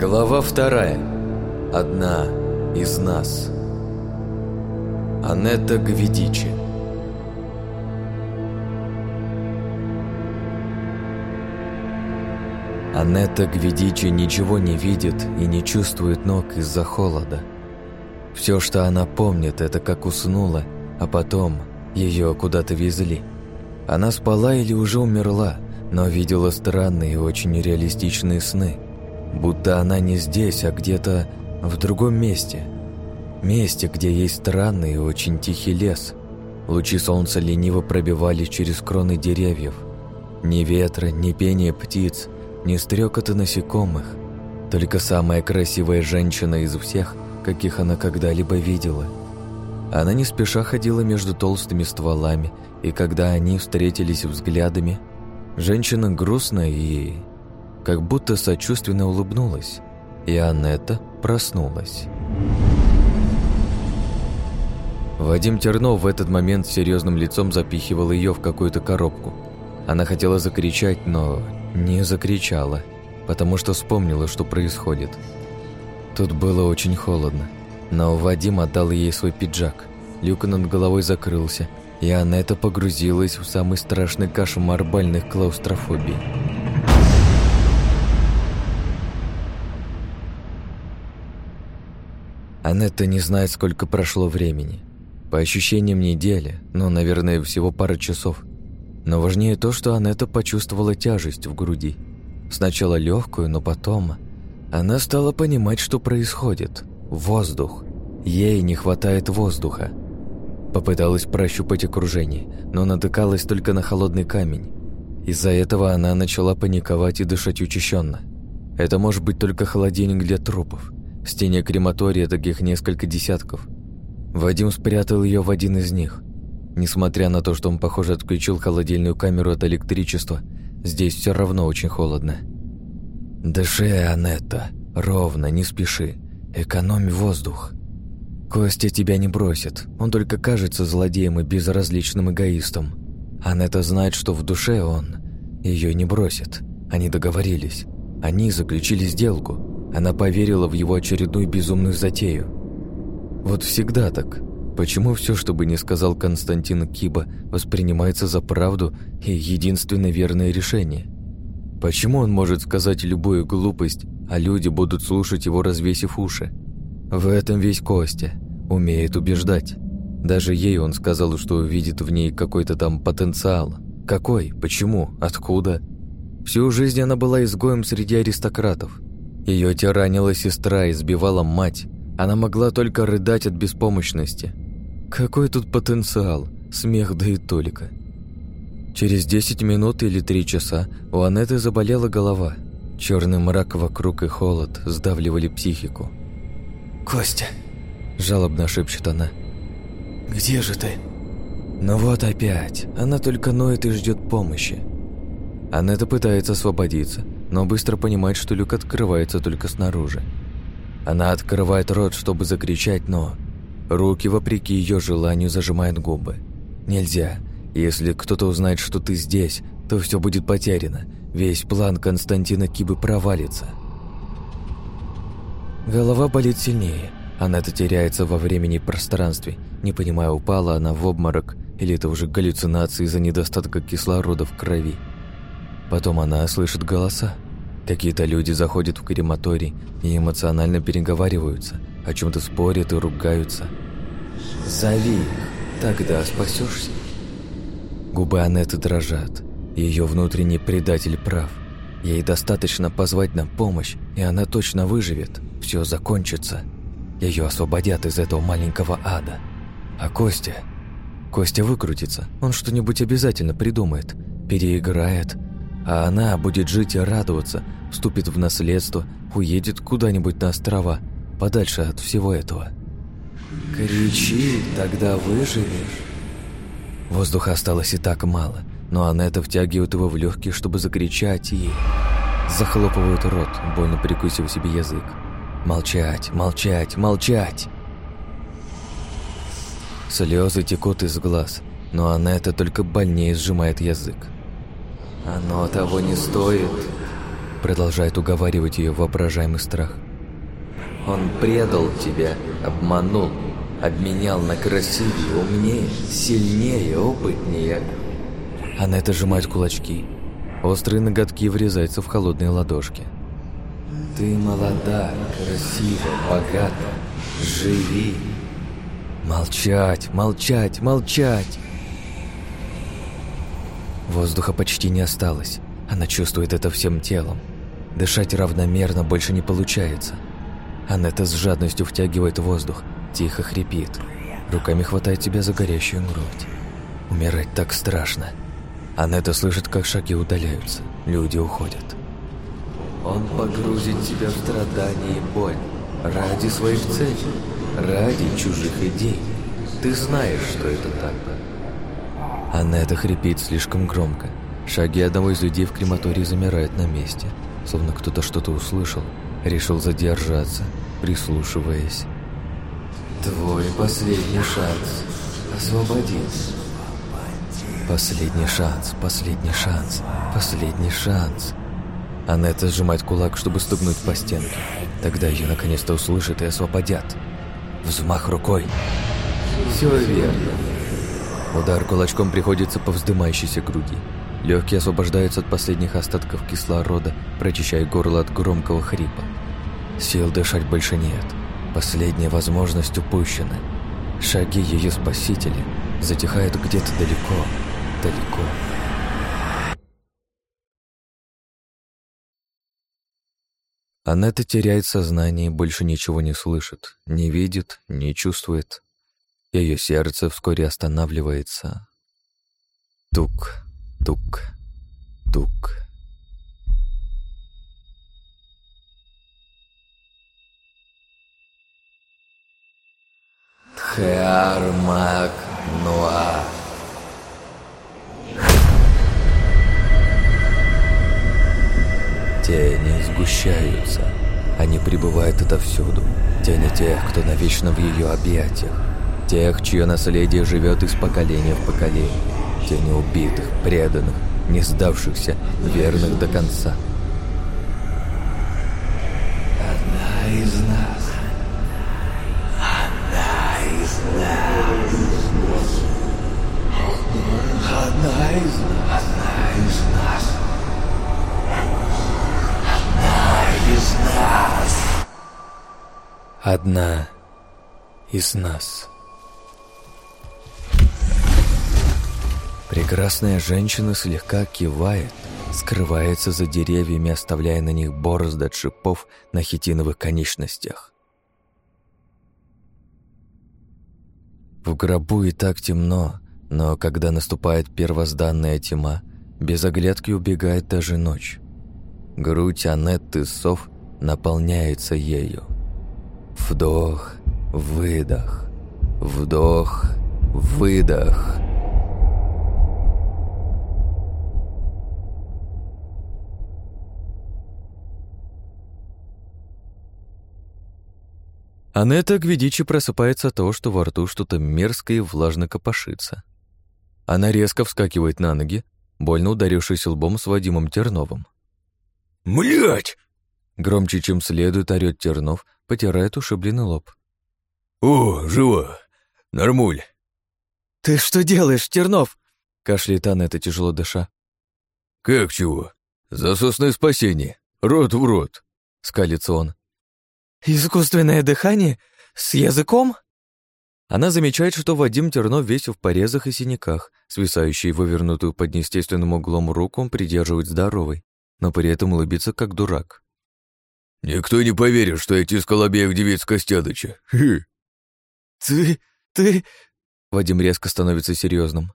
Глава вторая. Одна из нас. Анетта Гвидичи. Анетта Гвидичи ничего не видит и не чувствует ног из-за холода. Все, что она помнит, это как уснула, а потом ее куда-то везли. Она спала или уже умерла, но видела странные и очень реалистичные сны, будто она не здесь, а где-то в другом месте. Месте, где есть странный и очень тихий лес. Лучи солнца лениво пробивались через кроны деревьев. Ни ветра, ни пения птиц, ни стрекота насекомых. Только самая красивая женщина из всех, каких она когда-либо видела. Она не спеша ходила между толстыми стволами, и когда они встретились взглядами, женщина грустная и как будто сочувственно улыбнулась, и Анетта проснулась. Вадим Тернов в этот момент серьезным лицом запихивал ее в какую-то коробку. Она хотела закричать, но не закричала, потому что вспомнила, что происходит. Тут было очень холодно, но Вадим отдал ей свой пиджак. Люк над головой закрылся, и Анетта погрузилась в самый страшный кошмар больных клаустрофобий. Анетта не знает, сколько прошло времени. По ощущениям недели, но, наверное, всего пара часов – но важнее то, что Анетта почувствовала тяжесть в груди. Сначала легкую, но потом... Она стала понимать, что происходит. Воздух. Ей не хватает воздуха. Попыталась прощупать окружение, но натыкалась только на холодный камень. Из-за этого она начала паниковать и дышать учащенно. Это может быть только холодильник для трупов. В стене крематория таких несколько десятков. Вадим спрятал ее в один из них – Несмотря на то, что он, похоже, отключил холодильную камеру от электричества, здесь все равно очень холодно. «Дыши, Анетта, ровно, не спеши, экономь воздух. Костя тебя не бросит, он только кажется злодеем и безразличным эгоистом. Анетта знает, что в душе он ее не бросит. Они договорились, они заключили сделку, она поверила в его очередную безумную затею. Вот всегда так, Почему все, что бы ни сказал Константин Киба, воспринимается за правду и единственное верное решение? Почему он может сказать любую глупость, а люди будут слушать его, развесив уши? В этом весь Костя. Умеет убеждать. Даже ей он сказал, что видит в ней какой-то там потенциал. Какой? Почему? Откуда? Всю жизнь она была изгоем среди аристократов. Ее тиранила сестра, избивала мать. Она могла только рыдать от беспомощности – какой тут потенциал, смех да и только. Через 10 минут или 3 часа у Анеты заболела голова. Черный мрак вокруг и холод сдавливали психику. «Костя!» – жалобно шепчет она. «Где же ты?» Ну вот опять. Она только ноет и ждет помощи. Анетта пытается освободиться, но быстро понимает, что люк открывается только снаружи. Она открывает рот, чтобы закричать, но Руки, вопреки ее желанию, зажимают губы. Нельзя. Если кто-то узнает, что ты здесь, то все будет потеряно. Весь план Константина Кибы провалится. Голова болит сильнее. Она-то теряется во времени и пространстве. Не понимая, упала она в обморок, или это уже галлюцинации из-за недостатка кислорода в крови. Потом она слышит голоса. Какие-то люди заходят в крематорий и эмоционально переговариваются – о чем-то спорят и ругаются. «Зови их, тогда спасешься». Губы Анетты дрожат. Ее внутренний предатель прав. Ей достаточно позвать на помощь, и она точно выживет. Все закончится. Ее освободят из этого маленького ада. А Костя... Костя выкрутится. Он что-нибудь обязательно придумает. Переиграет. А она будет жить и радоваться. Вступит в наследство, уедет куда-нибудь на острова – подальше от всего этого. «Кричи, тогда выживешь». Воздуха осталось и так мало, но Анетта втягивает его в легкие, чтобы закричать, и... Захлопывают рот, больно прикусив себе язык. Молчать, молчать, молчать! Слезы текут из глаз, но Анетта только больнее сжимает язык. «Оно того не стоит. продолжает уговаривать ее воображаемый страх. «Он предал тебя, обманул, обменял на красивее, умнее, сильнее, опытнее». Анетта сжимает кулачки. Острые ноготки врезаются в холодные ладошки. «Ты молода, красива, богата. Живи!» «Молчать, молчать, молчать!» Воздуха почти не осталось. Она чувствует это всем телом. Дышать равномерно больше не получается. Анетта с жадностью втягивает воздух, тихо хрипит. Руками хватает тебя за горящую грудь. Умирать так страшно. Анетта слышит, как шаги удаляются. Люди уходят. Он погрузит тебя в страдания и боль. Ради своих целей. Ради чужих идей. Ты знаешь, что это так. Анетта хрипит слишком громко. Шаги одного из людей в крематории замирают на месте, словно кто-то что-то услышал, решил задержаться, прислушиваясь. Твой последний шанс освободиться. Последний шанс, последний шанс, последний шанс. Анетта сжимает кулак, чтобы стукнуть по стенке. Тогда ее наконец-то услышат и освободят. Взмах рукой. Все верно. Удар кулачком приходится по вздымающейся груди. Легкие освобождаются от последних остатков кислорода, прочищая горло от громкого хрипа. Сил дышать больше нет. Последняя возможность упущена. Шаги ее спасителя затихают где-то далеко, далеко. Анетта теряет сознание и больше ничего не слышит, не видит, не чувствует. Ее сердце вскоре останавливается. Тук, тук, тук. Тхеармак Нуа. Тени сгущаются. Они прибывают отовсюду. Тени тех, кто навечно в ее объятиях. Тех, чье наследие живет из поколения в поколение. Тени убитых, преданных, не сдавшихся, верных до конца. Одна из нас. Одна из нас. Одна из нас. Одна из нас. Одна из нас. Одна из нас. Прекрасная женщина слегка кивает, скрывается за деревьями, оставляя на них борозды от шипов на хитиновых конечностях. В гробу и так темно, но когда наступает первозданная тьма, без оглядки убегает даже ночь. Грудь Анетты сов наполняется ею. Вдох, выдох, вдох, выдох. Анетта Гвидичи просыпается от того, что во рту что-то мерзкое и влажно копошится. Она резко вскакивает на ноги, больно ударившись лбом с Вадимом Терновым. «Млять!» Громче, чем следует, орёт Тернов, потирает ушибленный лоб. «О, жива! Нормуль!» «Ты что делаешь, Тернов?» кашляет Анетта, тяжело дыша. «Как чего? Засосное спасение! Рот в рот!» скалится он. «Искусственное дыхание? С языком?» Она замечает, что Вадим Тернов весь в порезах и синяках, свисающий вывернутую под неестественным углом руку он придерживает здоровой, но при этом улыбится как дурак. «Никто не поверит, что я тискал обеих девиц Костядыча. Хы!» «Ты... ты...» Вадим резко становится серьезным.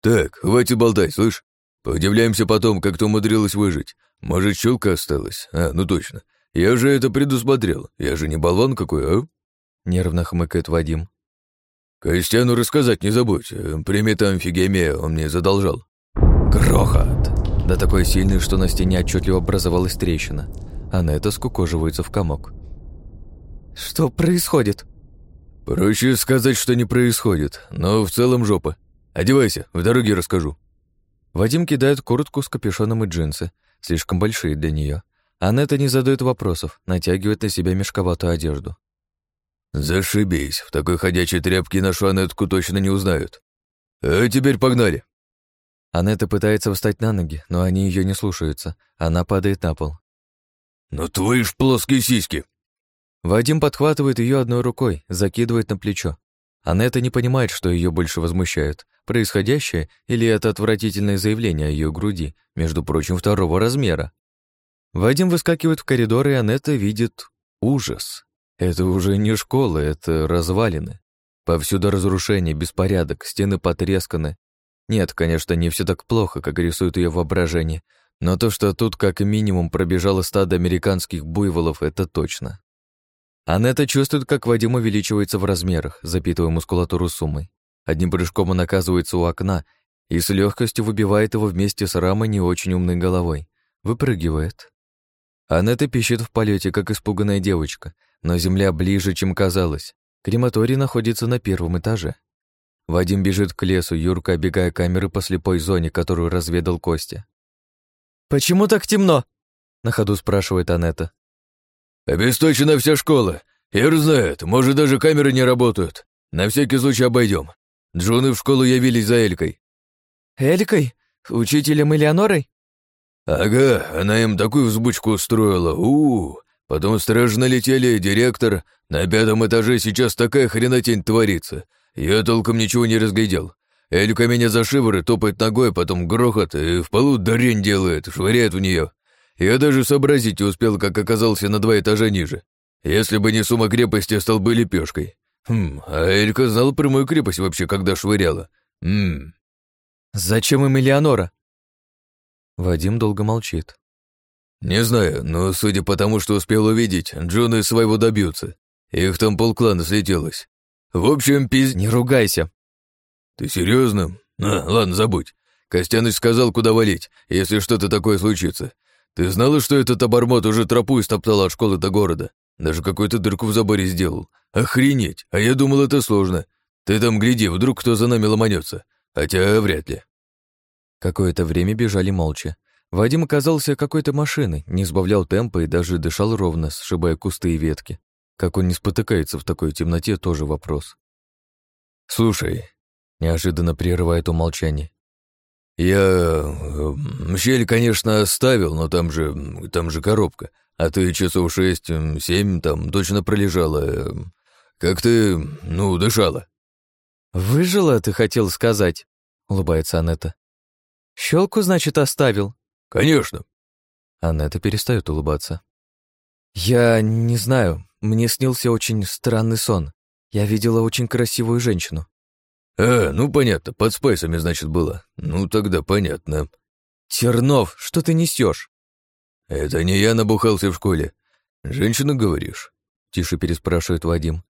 «Так, хватит болтать, слышь? Поудивляемся потом, как ты умудрилась выжить. Может, щелка осталась? А, ну точно. Я же это предусмотрел. Я же не болван какой, а?» Нервно хмыкает Вадим. «Костяну рассказать не забудь. Примета амфигемия он мне задолжал». Грохот! Да такой сильный, что на стене отчетливо образовалась трещина. Анетта скукоживается в комок. «Что происходит?» «Проще сказать, что не происходит, но в целом жопа. Одевайся, в дороге расскажу». Вадим кидает куртку с капюшоном и джинсы, слишком большие для нее. Анетта не задает вопросов, натягивает на себя мешковатую одежду. «Зашибись, в такой ходячей тряпке нашу Анетку точно не узнают. А теперь погнали!» Анетта пытается встать на ноги, но они ее не слушаются. Она падает на пол. «Ну твои ж плоские сиськи!» Вадим подхватывает ее одной рукой, закидывает на плечо. Анетта не понимает, что ее больше возмущает. Происходящее или это отвратительное заявление о ее груди, между прочим, второго размера. Вадим выскакивает в коридор, и Анетта видит ужас. Это уже не школа, это развалины. Повсюду разрушение, беспорядок, стены потресканы. Нет, конечно, не все так плохо, как рисует ее воображение, но то, что тут как минимум пробежало стадо американских буйволов, это точно. Анетта чувствует, как Вадим увеличивается в размерах, запитывая мускулатуру суммой. Одним прыжком он оказывается у окна и с легкостью выбивает его вместе с рамой не очень умной головой. Выпрыгивает. Анетта пищит в полете, как испуганная девочка, но земля ближе, чем казалось. Крематорий находится на первом этаже. Вадим бежит к лесу, Юрка обегая камеры по слепой зоне, которую разведал Костя. «Почему так темно?» — на ходу спрашивает Анетта. «Обесточена вся школа. Ир знает, может, даже камеры не работают. На всякий случай обойдем. Джуны в школу явились за Элькой». «Элькой? Учителем Элеонорой?» «Ага, она им такую взбучку устроила. у, -у, -у. Потом стражи налетели, директор. На пятом этаже сейчас такая хренотень творится. Я толком ничего не разглядел. Элька меня за шиворы топает ногой, потом грохот, и в полу дрень делает, швыряет в нее. Я даже сообразить успел, как оказался на два этажа ниже. Если бы не сумма крепости, стал бы лепешкой. Хм, а Элька знала прямую крепость вообще, когда швыряла. Ммм. Зачем им Элеонора? Вадим долго молчит. Не знаю, но судя по тому, что успел увидеть, Джоны своего добьются. Их там полклана слетелось. В общем, пиз... Не ругайся. Ты серьезно? А, ладно, забудь. Костяныч сказал, куда валить, если что-то такое случится. Ты знала, что этот обормот уже тропу истоптал от школы до города? Даже какую-то дырку в заборе сделал. Охренеть, а я думал, это сложно. Ты там гляди, вдруг кто за нами ломанется. Хотя вряд ли. Какое-то время бежали молча. Вадим оказался какой-то машиной, не сбавлял темпа и даже дышал ровно, сшибая кусты и ветки. Как он не спотыкается в такой темноте, тоже вопрос. «Слушай», — неожиданно прерывает умолчание, «я... Э, щель, конечно, оставил, но там же... там же коробка, а ты часов шесть-семь там точно пролежала. Как ты... ну, дышала?» «Выжила, ты хотел сказать?» — улыбается Анетта. «Щелку, значит, оставил?» «Конечно». Анетта перестает улыбаться. «Я не знаю. Мне снился очень странный сон. Я видела очень красивую женщину». «А, ну понятно, под спайсами, значит, было. Ну тогда понятно». «Тернов, что ты несешь? «Это не я набухался в школе. Женщина, говоришь?» Тише переспрашивает Вадим.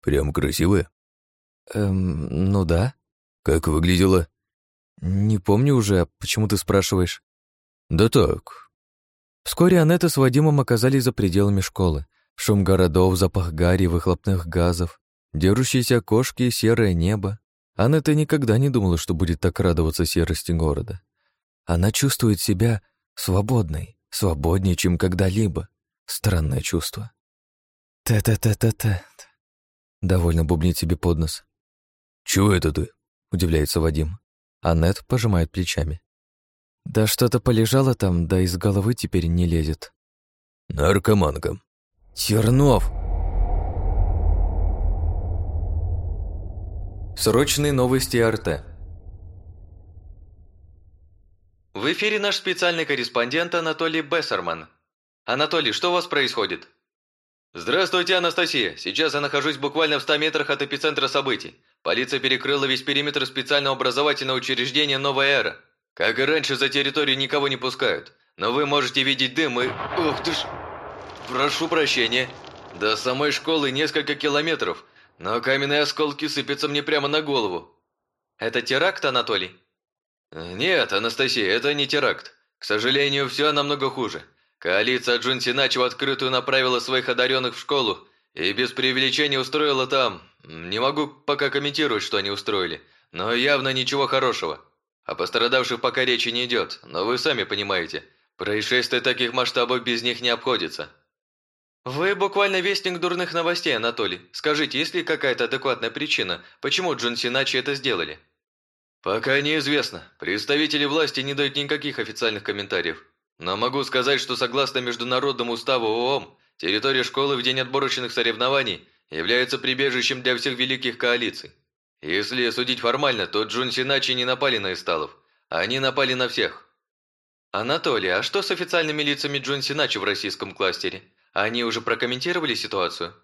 «Прям красивая?» «Эм, ну да». «Как выглядела?» «Не помню уже, почему ты спрашиваешь?» «Да так». Вскоре Анетта с Вадимом оказались за пределами школы. Шум городов, запах гари, выхлопных газов, дерущиеся кошки и серое небо. Анетта никогда не думала, что будет так радоваться серости города. Она чувствует себя свободной, свободнее, чем когда-либо. Странное чувство. «Та-та-та-та-та», — довольно бубнит себе под нос. «Чего это ты?» — удивляется Вадим. Аннет пожимает плечами. Да что-то полежало там, да из головы теперь не лезет. Наркоманка. Тернов! Срочные новости РТ. В эфире наш специальный корреспондент Анатолий Бессерман. Анатолий, что у вас происходит? Здравствуйте, Анастасия. Сейчас я нахожусь буквально в 100 метрах от эпицентра событий. Полиция перекрыла весь периметр специального образовательного учреждения «Новая эра». Как и раньше, за территорию никого не пускают. Но вы можете видеть дым и... Ух ты ж... Прошу прощения. До самой школы несколько километров, но каменные осколки сыпятся мне прямо на голову. Это теракт, Анатолий? Нет, Анастасия, это не теракт. К сожалению, все намного хуже. Коалиция Джун Синачи в открытую направила своих одаренных в школу и без преувеличения устроила там... Не могу пока комментировать, что они устроили, но явно ничего хорошего. О пострадавших пока речи не идет, но вы сами понимаете, происшествия таких масштабов без них не обходится. Вы буквально вестник дурных новостей, Анатолий. Скажите, есть ли какая-то адекватная причина, почему Джон Синачи это сделали? Пока неизвестно. Представители власти не дают никаких официальных комментариев. Но могу сказать, что согласно Международному уставу ООМ, территория школы в день отборочных соревнований является прибежищем для всех великих коалиций. Если судить формально, то Джун Синачи не напали на Исталов. Они напали на всех. Анатолий, а что с официальными лицами Джун Синачи в российском кластере? Они уже прокомментировали ситуацию?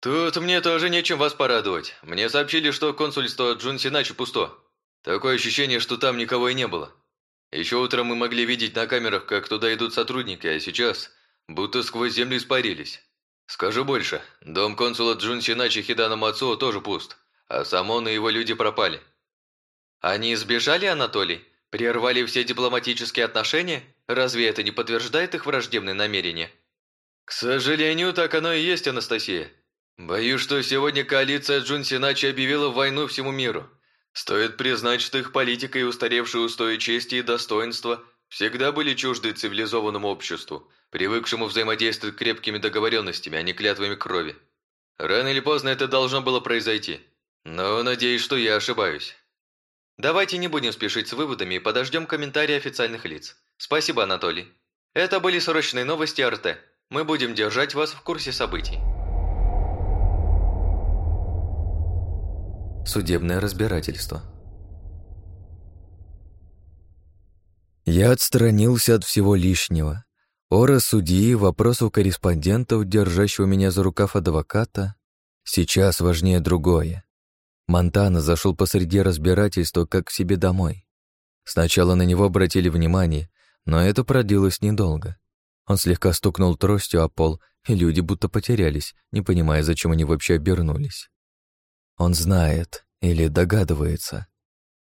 Тут мне тоже нечем вас порадовать. Мне сообщили, что консульство Джун Синачи пусто. Такое ощущение, что там никого и не было. Еще утром мы могли видеть на камерах, как туда идут сотрудники, а сейчас будто сквозь землю испарились. Скажу больше, дом консула Джун Синачи Хидана Мацуо тоже пуст, а сам он и его люди пропали. Они сбежали, Анатолий? Прервали все дипломатические отношения? Разве это не подтверждает их враждебные намерения? К сожалению, так оно и есть, Анастасия. Боюсь, что сегодня коалиция Джун Синачи объявила войну всему миру. Стоит признать, что их политика и устаревшие устои чести и достоинства всегда были чужды цивилизованному обществу, привыкшему взаимодействовать крепкими договоренностями, а не клятвами крови. Рано или поздно это должно было произойти. Но надеюсь, что я ошибаюсь. Давайте не будем спешить с выводами и подождем комментарии официальных лиц. Спасибо, Анатолий. Это были срочные новости РТ. Мы будем держать вас в курсе событий. Судебное разбирательство. Я отстранился от всего лишнего. Ора судьи, вопросов корреспондентов, держащего меня за рукав адвоката. Сейчас важнее другое. Монтана зашел посреди разбирательства, как к себе домой. Сначала на него обратили внимание, но это продлилось недолго. Он слегка стукнул тростью о пол, и люди будто потерялись, не понимая, зачем они вообще обернулись. Он знает или догадывается.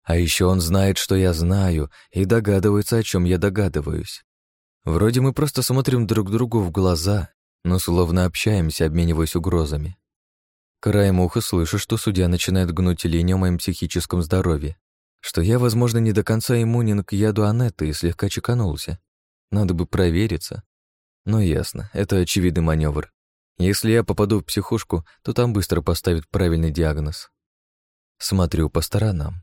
А еще он знает, что я знаю, и догадывается, о чем я догадываюсь. Вроде мы просто смотрим друг другу в глаза, но словно общаемся, обмениваясь угрозами. Краем уха слышу, что судья начинает гнуть линию о моем психическом здоровье, что я, возможно, не до конца иммунен к яду Анетты и слегка чеканулся. Надо бы провериться. Но ясно, это очевидный маневр. Если я попаду в психушку, то там быстро поставят правильный диагноз. Смотрю по сторонам.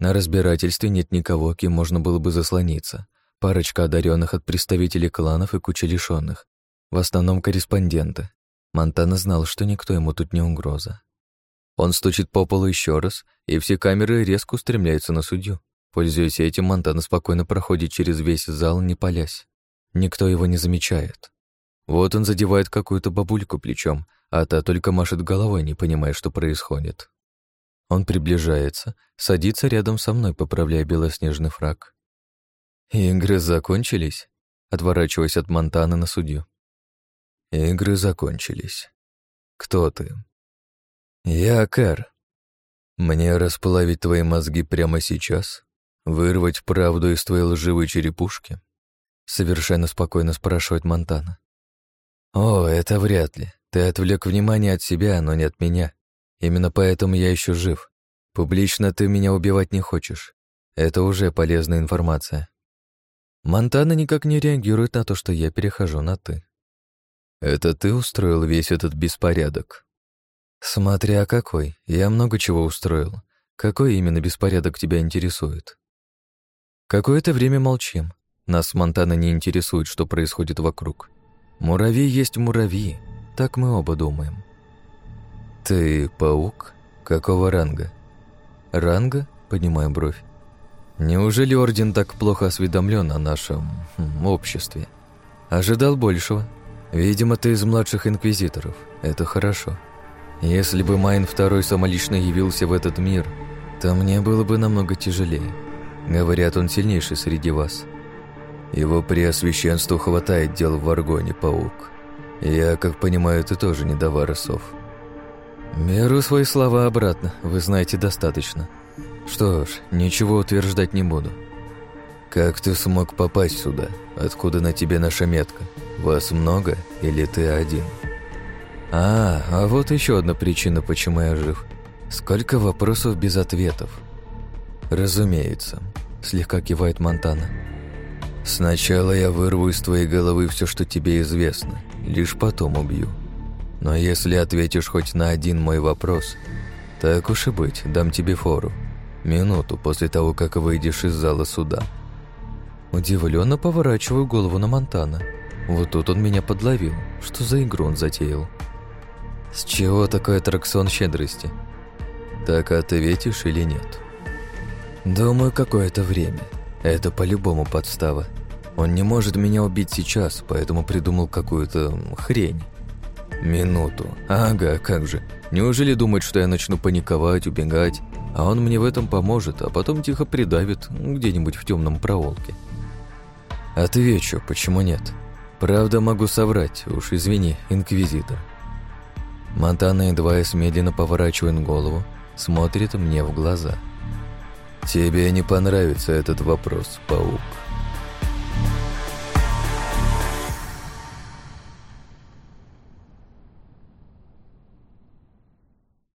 На разбирательстве нет никого, кем можно было бы заслониться. Парочка одаренных от представителей кланов и куча лишенных. В основном корреспонденты. Монтана знал, что никто ему тут не угроза. Он стучит по полу еще раз, и все камеры резко устремляются на судью. Пользуясь этим, Монтана спокойно проходит через весь зал, не палясь. Никто его не замечает. Вот он задевает какую-то бабульку плечом, а та только машет головой, не понимая, что происходит. Он приближается, садится рядом со мной, поправляя белоснежный фраг. «Игры закончились?» Отворачиваясь от Монтана на судью. «Игры закончились. Кто ты?» «Я Кэр. Мне расплавить твои мозги прямо сейчас? Вырвать правду из твоей лживой черепушки?» Совершенно спокойно спрашивает Монтана. «О, это вряд ли. Ты отвлек внимание от себя, но не от меня. Именно поэтому я еще жив. Публично ты меня убивать не хочешь. Это уже полезная информация». Монтана никак не реагирует на то, что я перехожу на «ты». «Это ты устроил весь этот беспорядок?» «Смотря какой. Я много чего устроил. Какой именно беспорядок тебя интересует?» Какое-то время молчим. Нас Монтана не интересует, что происходит вокруг. Муравей есть муравьи, так мы оба думаем. Ты паук? Какого ранга? Ранга? Поднимаю бровь. Неужели Орден так плохо осведомлен о нашем хм, обществе? Ожидал большего. Видимо, ты из младших инквизиторов. Это хорошо. Если бы Майн Второй самолично явился в этот мир, то мне было бы намного тяжелее. Говорят, он сильнейший среди вас. Его преосвященству хватает дел в Аргоне, паук. Я, как понимаю, ты тоже не до варосов. Беру свои слова обратно, вы знаете достаточно. Что ж, ничего утверждать не буду. Как ты смог попасть сюда? Откуда на тебе наша метка? Вас много или ты один? А, а вот еще одна причина, почему я жив. Сколько вопросов без ответов. Разумеется, слегка кивает Монтана. Сначала я вырву из твоей головы все, что тебе известно, лишь потом убью. Но если ответишь хоть на один мой вопрос, так уж и быть, дам тебе фору. Минуту после того, как выйдешь из зала суда. Удивленно поворачиваю голову на Монтана. Вот тут он меня подловил. Что за игру он затеял? С чего такой аттракцион щедрости? Так ответишь или нет? Думаю, какое-то время. Это по-любому подстава. Он не может меня убить сейчас, поэтому придумал какую-то хрень. Минуту. Ага, как же. Неужели думает, что я начну паниковать, убегать, а он мне в этом поможет, а потом тихо придавит где-нибудь в темном проволоке? Отвечу, почему нет. Правда, могу соврать, уж извини, инквизитор. Монтана едва медленно поворачивает голову, смотрит мне в глаза. «Тебе не понравится этот вопрос, паук».